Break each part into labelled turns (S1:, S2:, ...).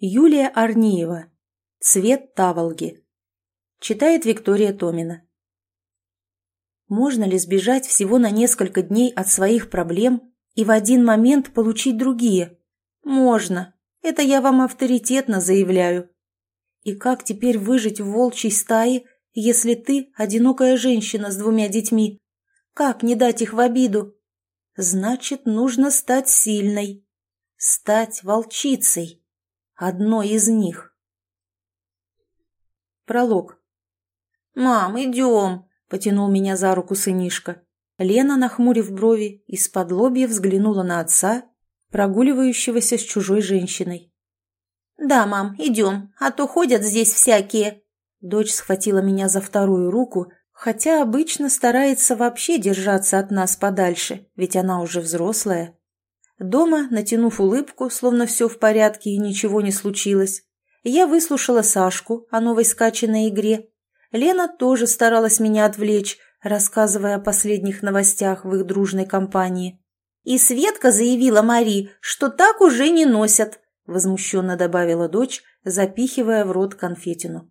S1: Юлия Арниева. Цвет таволги. Читает Виктория Томина. Можно ли сбежать всего на несколько дней от своих проблем и в один момент получить другие? Можно. Это я вам авторитетно заявляю. И как теперь выжить в волчьей стае, если ты одинокая женщина с двумя детьми? Как не дать их в обиду? Значит, нужно стать сильной. Стать волчицей одной из них. Пролог. «Мам, идем!» – потянул меня за руку сынишка. Лена, нахмурив брови, из-под лобья взглянула на отца, прогуливающегося с чужой женщиной. «Да, мам, идем, а то ходят здесь всякие». Дочь схватила меня за вторую руку, хотя обычно старается вообще держаться от нас подальше, ведь она уже взрослая. Дома, натянув улыбку, словно все в порядке и ничего не случилось, я выслушала Сашку о новой скачанной игре. Лена тоже старалась меня отвлечь, рассказывая о последних новостях в их дружной компании. «И Светка заявила Мари, что так уже не носят», возмущенно добавила дочь, запихивая в рот конфетину.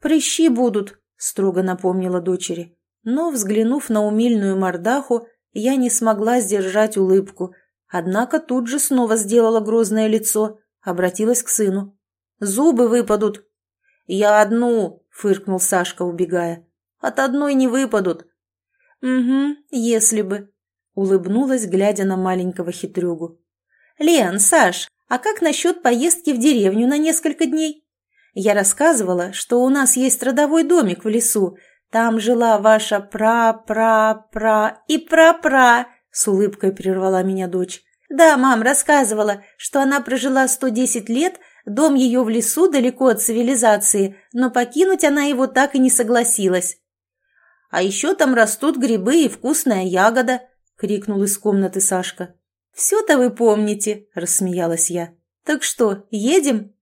S1: «Прыщи будут», строго напомнила дочери. Но, взглянув на умильную мордаху, я не смогла сдержать улыбку – Однако тут же снова сделала грозное лицо, обратилась к сыну. «Зубы выпадут!» «Я одну!» — фыркнул Сашка, убегая. «От одной не выпадут!» «Угу, если бы!» — улыбнулась, глядя на маленького хитрюгу. «Лен, Саш, а как насчет поездки в деревню на несколько дней? Я рассказывала, что у нас есть родовой домик в лесу. Там жила ваша пра-пра-пра и пра-пра!» С улыбкой прервала меня дочь. «Да, мам, рассказывала, что она прожила 110 лет, дом ее в лесу далеко от цивилизации, но покинуть она его так и не согласилась». «А еще там растут грибы и вкусная ягода», — крикнул из комнаты Сашка. «Все-то вы помните», — рассмеялась я. «Так что, едем?»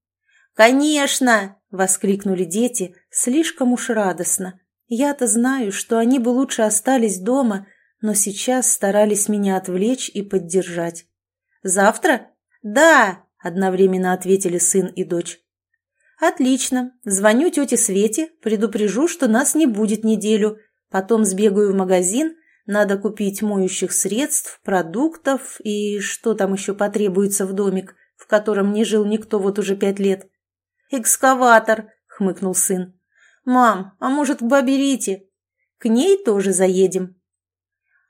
S1: «Конечно!» — воскликнули дети, слишком уж радостно. Я-то знаю, что они бы лучше остались дома, но сейчас старались меня отвлечь и поддержать. «Завтра?» «Да!» – одновременно ответили сын и дочь. «Отлично. Звоню тете Свете, предупрежу, что нас не будет неделю. Потом сбегаю в магазин, надо купить моющих средств, продуктов и что там еще потребуется в домик, в котором не жил никто вот уже пять лет». «Экскаватор!» – хмыкнул сын. «Мам, а может, к бабе Рите?» «К ней тоже заедем.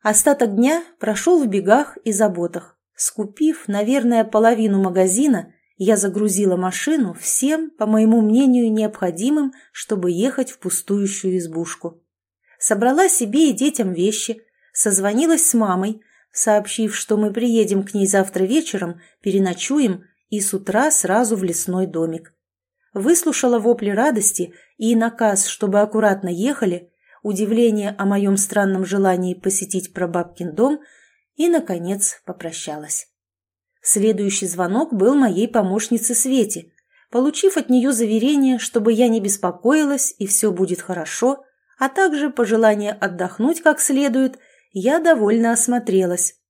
S1: Остаток дня прошел в бегах и заботах. Скупив, наверное, половину магазина, я загрузила машину всем, по моему мнению, необходимым, чтобы ехать в пустующую избушку. Собрала себе и детям вещи, созвонилась с мамой, сообщив, что мы приедем к ней завтра вечером, переночуем и с утра сразу в лесной домик. Выслушала вопли радости и наказ, чтобы аккуратно ехали, удивление о моем странном желании посетить прабабкин дом и, наконец, попрощалась. Следующий звонок был моей помощнице Свете. Получив от нее заверение, чтобы я не беспокоилась и все будет хорошо, а также пожелание отдохнуть как следует, я довольно осмотрелась.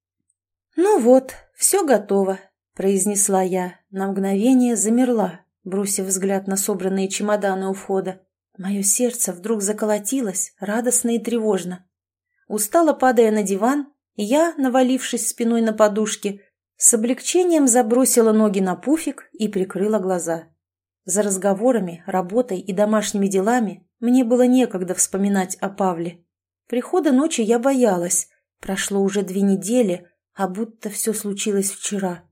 S1: «Ну вот, все готово», – произнесла я, на мгновение замерла, бросив взгляд на собранные чемоданы у входа. Мое сердце вдруг заколотилось, радостно и тревожно. Устало падая на диван, я, навалившись спиной на подушке, с облегчением забросила ноги на пуфик и прикрыла глаза. За разговорами, работой и домашними делами мне было некогда вспоминать о Павле. Прихода ночи я боялась. Прошло уже две недели, а будто все случилось вчера.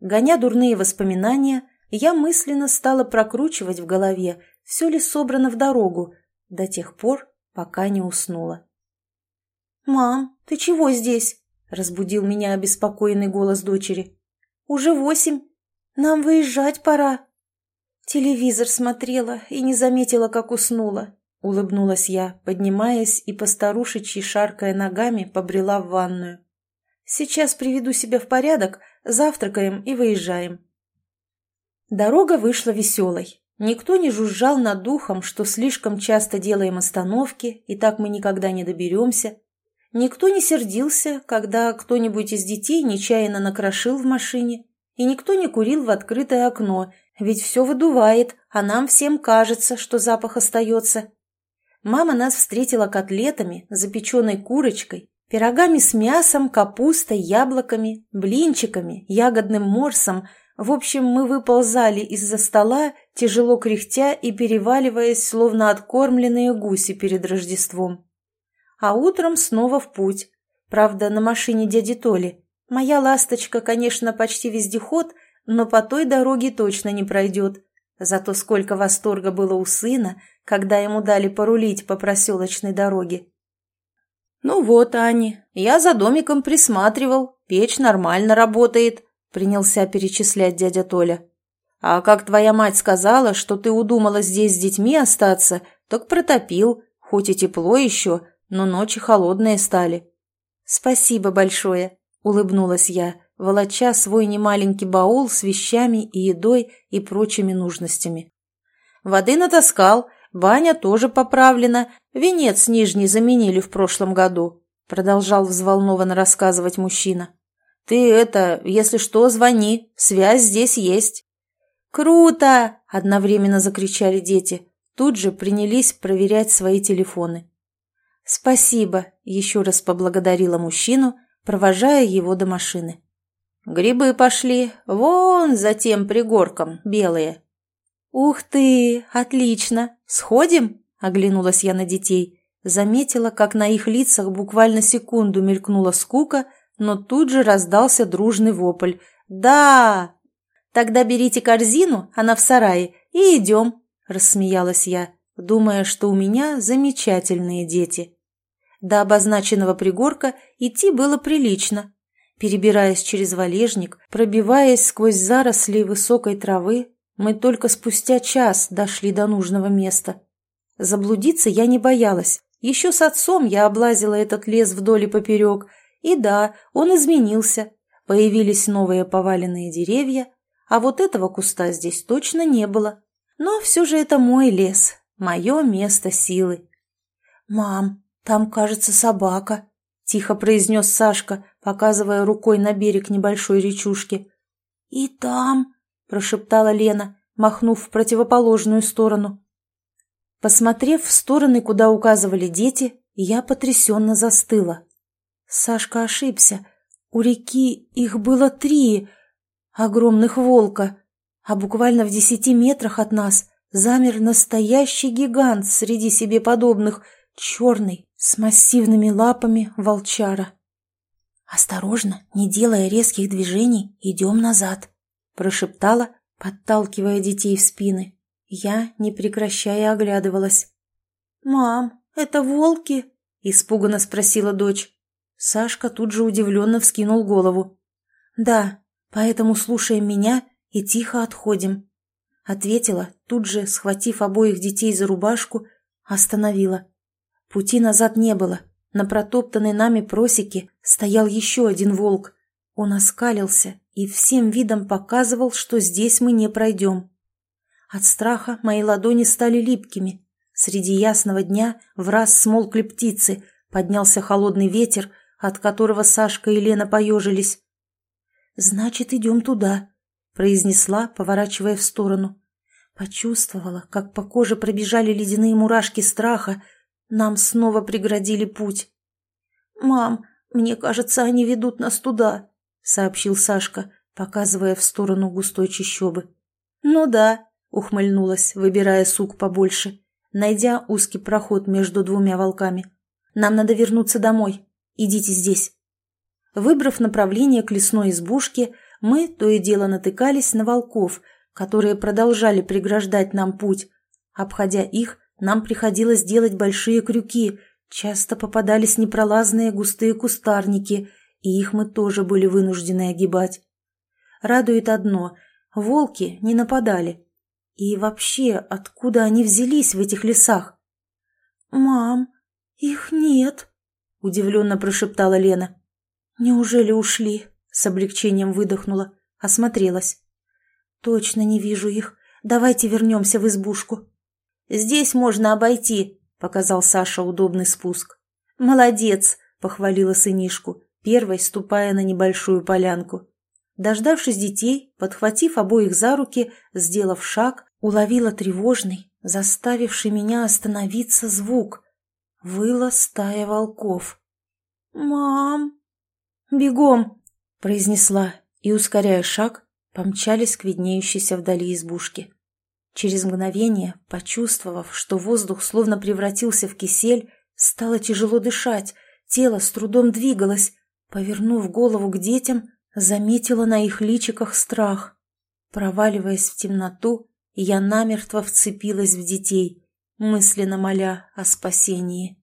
S1: Гоня дурные воспоминания, я мысленно стала прокручивать в голове все ли собрано в дорогу, до тех пор, пока не уснула. «Мам, ты чего здесь?» – разбудил меня обеспокоенный голос дочери. «Уже восемь. Нам выезжать пора». Телевизор смотрела и не заметила, как уснула. Улыбнулась я, поднимаясь и постарушечьи, шаркая ногами, побрела в ванную. «Сейчас приведу себя в порядок, завтракаем и выезжаем». Дорога вышла веселой. Никто не жужжал над духом, что слишком часто делаем остановки, и так мы никогда не доберемся. Никто не сердился, когда кто-нибудь из детей нечаянно накрошил в машине, и никто не курил в открытое окно, ведь все выдувает, а нам всем кажется, что запах остается. Мама нас встретила котлетами, запеченной курочкой, пирогами с мясом, капустой, яблоками, блинчиками, ягодным морсом. В общем, мы выползали из-за стола, тяжело кряхтя и переваливаясь, словно откормленные гуси перед Рождеством. А утром снова в путь. Правда, на машине дяди Толи. Моя ласточка, конечно, почти вездеход, но по той дороге точно не пройдет. Зато сколько восторга было у сына, когда ему дали порулить по проселочной дороге. «Ну вот, Ани, я за домиком присматривал, печь нормально работает», — принялся перечислять дядя Толя. «А как твоя мать сказала, что ты удумала здесь с детьми остаться, так протопил, хоть и тепло еще, но ночи холодные стали». «Спасибо большое», — улыбнулась я, волоча свой немаленький баул с вещами и едой и прочими нужностями. Воды натаскал, баня тоже поправлена, венец нижний заменили в прошлом году, продолжал взволнованно рассказывать мужчина. Ты это, если что, звони, связь здесь есть. Круто! Одновременно закричали дети. Тут же принялись проверять свои телефоны. «Спасибо», — еще раз поблагодарила мужчину, провожая его до машины. «Грибы пошли, вон за тем пригорком, белые». «Ух ты, отлично! Сходим?» — оглянулась я на детей. Заметила, как на их лицах буквально секунду мелькнула скука, но тут же раздался дружный вопль. «Да!» «Тогда берите корзину, она в сарае, и идем», — рассмеялась я, думая, что у меня замечательные дети. До обозначенного пригорка идти было прилично. Перебираясь через валежник, пробиваясь сквозь заросли высокой травы, мы только спустя час дошли до нужного места. Заблудиться я не боялась. Еще с отцом я облазила этот лес вдоль и поперек. И да, он изменился. Появились новые поваленные деревья, а вот этого куста здесь точно не было. Но все же это мой лес, мое место силы. «Мам, «Там, кажется, собака», — тихо произнес Сашка, показывая рукой на берег небольшой речушки. «И там», — прошептала Лена, махнув в противоположную сторону. Посмотрев в стороны, куда указывали дети, я потрясенно застыла. Сашка ошибся. У реки их было три огромных волка, а буквально в десяти метрах от нас замер настоящий гигант среди себе подобных, черный, с массивными лапами волчара. «Осторожно, не делая резких движений, идем назад», – прошептала, подталкивая детей в спины. Я, не прекращая, оглядывалась. «Мам, это волки?» – испуганно спросила дочь. Сашка тут же удивленно вскинул голову. «Да, поэтому слушаем меня и тихо отходим», – ответила, тут же, схватив обоих детей за рубашку, остановила. Пути назад не было. На протоптанной нами просеке стоял еще один волк. Он оскалился и всем видом показывал, что здесь мы не пройдем. От страха мои ладони стали липкими. Среди ясного дня в раз смолкли птицы, поднялся холодный ветер, от которого Сашка и Лена поежились. «Значит, идем туда», — произнесла, поворачивая в сторону. Почувствовала, как по коже пробежали ледяные мурашки страха, нам снова преградили путь. «Мам, мне кажется, они ведут нас туда», — сообщил Сашка, показывая в сторону густой чащобы. «Ну да», — ухмыльнулась, выбирая сук побольше, найдя узкий проход между двумя волками. «Нам надо вернуться домой. Идите здесь». Выбрав направление к лесной избушке, мы то и дело натыкались на волков, которые продолжали преграждать нам путь. Обходя их, нам приходилось делать большие крюки, часто попадались непролазные густые кустарники, и их мы тоже были вынуждены огибать. Радует одно — волки не нападали. И вообще, откуда они взялись в этих лесах? «Мам, их нет», — удивленно прошептала Лена. «Неужели ушли?» — с облегчением выдохнула, осмотрелась. «Точно не вижу их. Давайте вернемся в избушку». «Здесь можно обойти», — показал Саша удобный спуск. «Молодец», — похвалила сынишку, первой ступая на небольшую полянку. Дождавшись детей, подхватив обоих за руки, сделав шаг, уловила тревожный, заставивший меня остановиться звук. Выла стая волков. «Мам!» «Бегом!» — произнесла и, ускоряя шаг, помчались к виднеющейся вдали избушке. Через мгновение, почувствовав, что воздух словно превратился в кисель, стало тяжело дышать, тело с трудом двигалось. Повернув голову к детям, заметила на их личиках страх. Проваливаясь в темноту, я намертво вцепилась в детей, мысленно моля о спасении.